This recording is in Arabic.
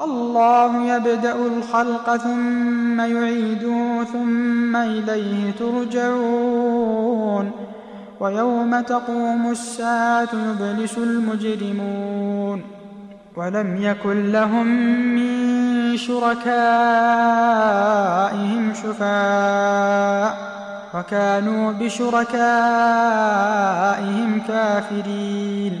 الله يبدأ الخلق ثم يعيده ثم إليه ترجعون. ويوم تقوم الساعة يبلس المجرمون. ولم يكن لهم من شركائهم شفاء. وكانوا بشركائهم كافرين.